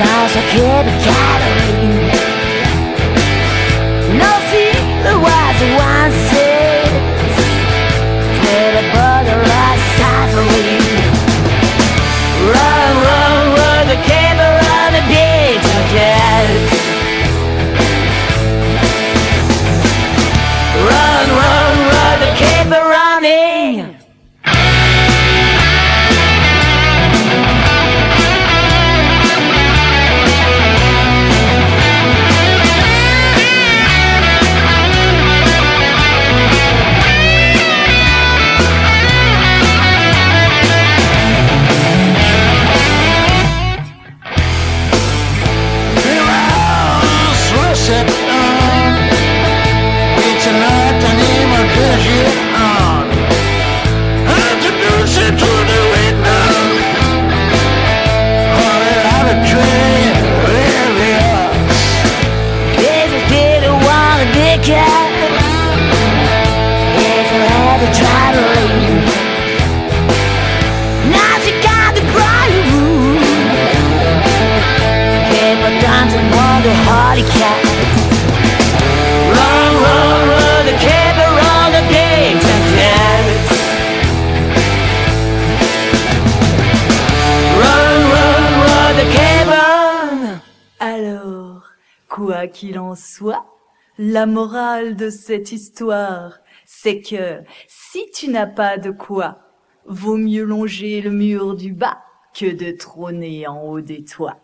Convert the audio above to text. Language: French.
nasa kid gathering. Alors, quoi qu'il en soit, la morale de cette histoire, c'est que si tu n'as pas de quoi, vaut mieux longer le mur du bas que de trôner en haut des toits.